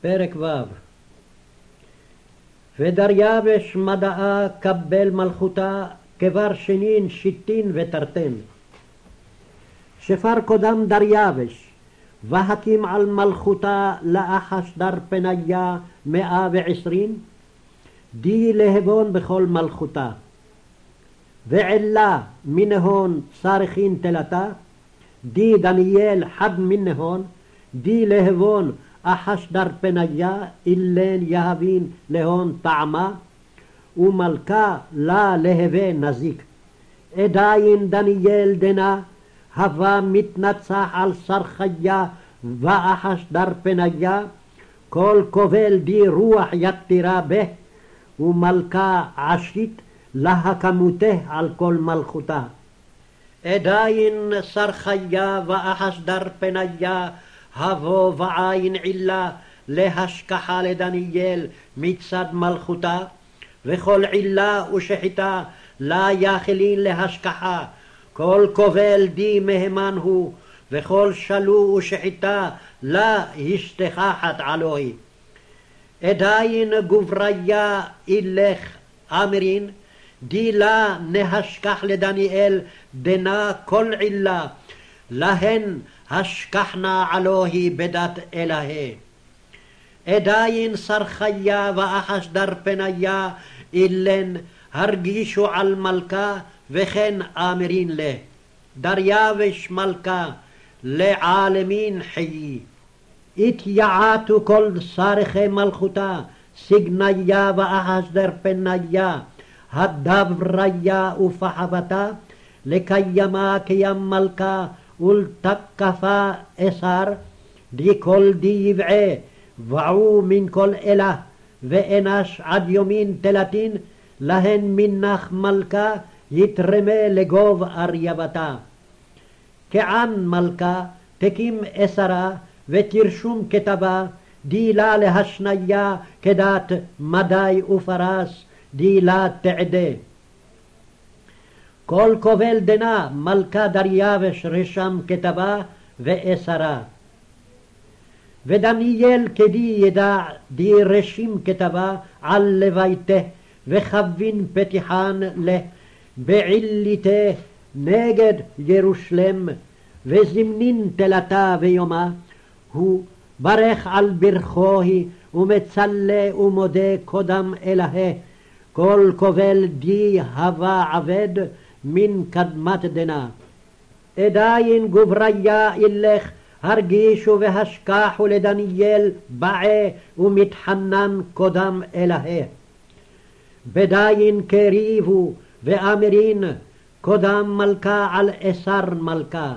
פרק ו' ודריווש מדעה קבל מלכותה כבר שנין שיטין ותרתן. שפר קודם דריווש והקים על מלכותה לאחש דר פניה מאה ועשרים די להבון בכל מלכותה ועלה מנהון צריכין תלתה די דניאל חד מנהון די להבון אחשדר פניה אילן יהבין להון טעמה ומלכה לה להווה נזיק. עדיין דניאל דנה הווה מתנצח על שרחיה ואחשדר פניה כל כובל די רוח יתירה בה ומלכה עשית להקמותה על כל מלכותה. עדיין שרחיה ואחשדר פניה הבוא ועין עילה להשכחה לדניאל מצד מלכותה, וכל עילה ושחיטה לה יחלין להשכחה, כל כובל די מהימן הוא, וכל שלו ושחיטה לה השתכחת עלוהי. עדיין גובריה אילך אמרין, די לה נהשכח לדניאל דנה כל עילה, להן השכחנה עלוהי בדת אלהי. עדיין שרחיה ואחשדר פניה אילן הרגישו על מלכה וכן אמרין לה. דריווש מלכה לעלמין חיי. התייעתו כל שרכי מלכותה סגניה ואחשדר פניה הדבריה ופחבתה לקיימה קיים מלכה ולתקפה אסר די כל די יבעה ועו מן כל אלה ואנש עד יומין תלתין להן מנח מלכה יתרמה לגוב ארייבתה. כען מלכה תקים אסרה ותרשום כתבה דילה להשניה כדת מדי ופרס דילה תעדה. כל כובל דנה מלכה דריווש רשם כתבה ואסרה. ודניאל כדי ידע די רשים כתבה על לביתה וכבין פתיחן לה בעיליתה נגד ירושלם וזמנין תלתה ויומה הוא ברך על ברכוהי ומצלה ומודה קודם אלהה כל כובל די הווה עבד מן קדמת דנא. עדיין גובריה ילך הרגישו והשכחו לדניאל בעה ומתחנן קודם אלהה. בדיין קריבו ואמרין קודם מלכה על אסר מלכה.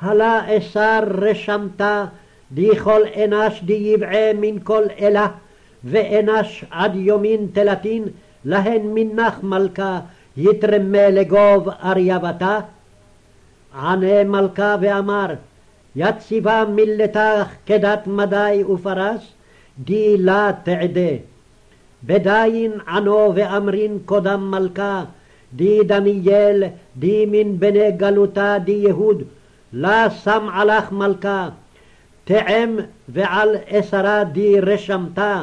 הלה אסר רשמתה די כל אנש די יבעה מן כל אלה ואנש עד יומין תלתין להן מנח מלכה יתרמה לגוב ארייבתה? ענה מלכה ואמר, יציבה מילתך כדת מדי ופרס, די לה תעדה. בדין ענו ואמרין קודם מלכה, די דניאל, די מן בני גלותה, די יהוד, לה שם עלך מלכה, תאם ועל אסרה די רשמתה,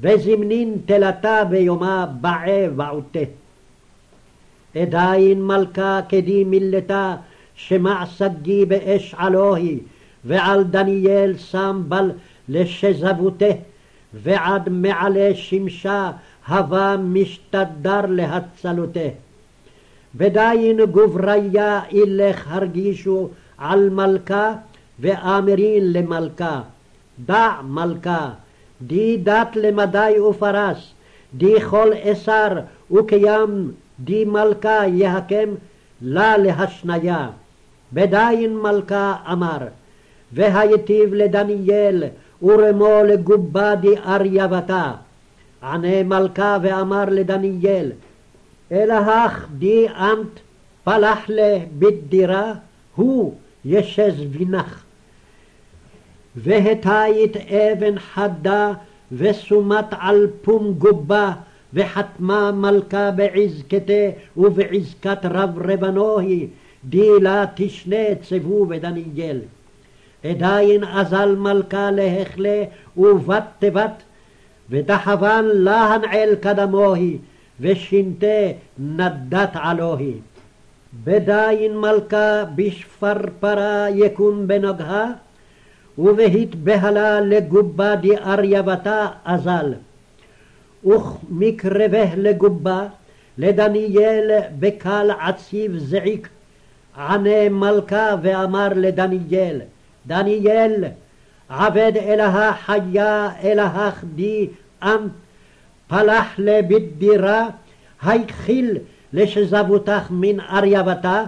וזמנין תלתה ביומה בעה ועוטה. עדיין מלכה כדי מילתה שמעסגי באש עלוהי ועל דניאל שם בל לשזבותה ועד מעלה שמשה הווה משתדר להצלותה. ודיין גובריה אילך הרגישו על מלכה ואמרין למלכה דע מלכה די דת למדי ופרס די כל אסר וקיים די מלכה יהקם לה להשניה. בדין מלכה אמר, והיטיב לדניאל ורמו לגובה די ארייבתה. ענה מלכה ואמר לדניאל, אלהך די אמת פלח בדירה, הוא ישז בינך. והתית אבן חדה ושומת על פום גובה וחתמה מלכה בעזקתה ובעזקת רב רבנוהי דילה תשנה צבו ודניאל. עדיין אזל מלכה להכלה ובת תבת, ודחבן לה הנעל קדמוהי, ושינתה נדת עלוהי. בדין מלכה בשפרפרה יקום בנוגה, ובהתבהלה לגובה דארייבתה אזל. וכמקרבה לגובה, לדניאל בקל עציב זעיק, ענה מלכה ואמר לדניאל, דניאל, עבד אלוה חיה אלוהך די עם פלח לבדירה, היכיל לשזבותך מן ארייבתה,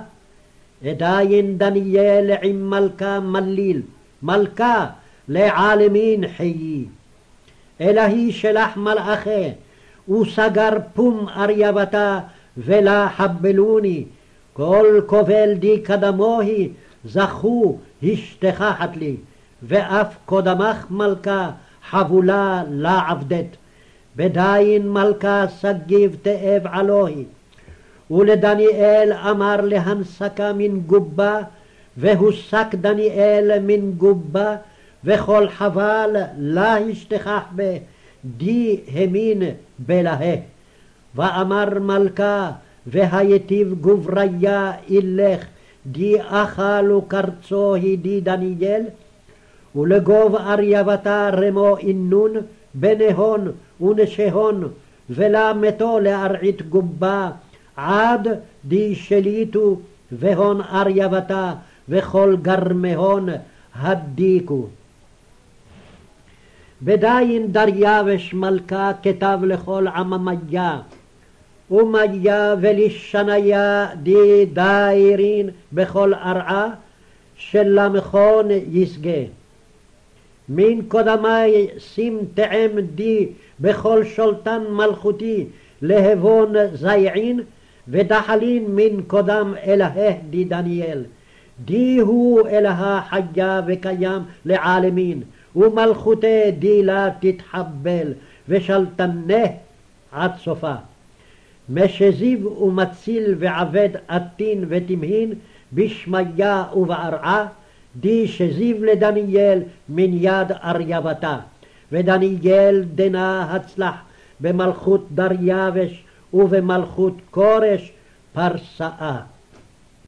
עדיין דניאל עם מלכה מליל, מלכה לעלמין חיי. אלוהי שלח מלאכי, וסגר פום ארייבתה, ולה חבלוני, כל כובל די קדמוהי, זכו השתכחת לי, ואף קודמך מלכה, חבולה לעבדת. בדין מלכה שגיב תאב עלוהי. ולדניאל אמר להנסקה מן גובה, והוסק דניאל מן גובה, וכל חבל לה השתכח בה, די המין בלהה. ואמר מלכה, והייטיב גובריה אילך, די אכלו קרצו הידי דניאל, ולגוב ארייבתה רמו אינון, בנהון ונשהון, ולה מתו לארעית גובה, עד די שליטו והון ארייבתה, וכל גרמהון הדיקו. בדין דריווש מלכה כתב לכל עממיה, ומיה ולשניה די דיירין בכל ארעה, שלמכון ישגה. מן קודמי שים תאם די בכל שולטן מלכותי להבון זייעין ודחלין מן קודם אלוהי די דניאל. די הוא אלוה חיה וקיים לעלמין ומלכותי די לה תתחבל ושלטנה עד סופה. משזיב ומציל ועבד עתין ותמהין בשמיה ובארעה די שזיב לדניאל מן יד ארייבתה, ודניאל דנה הצלח במלכות דריווש ובמלכות כורש פרסאה.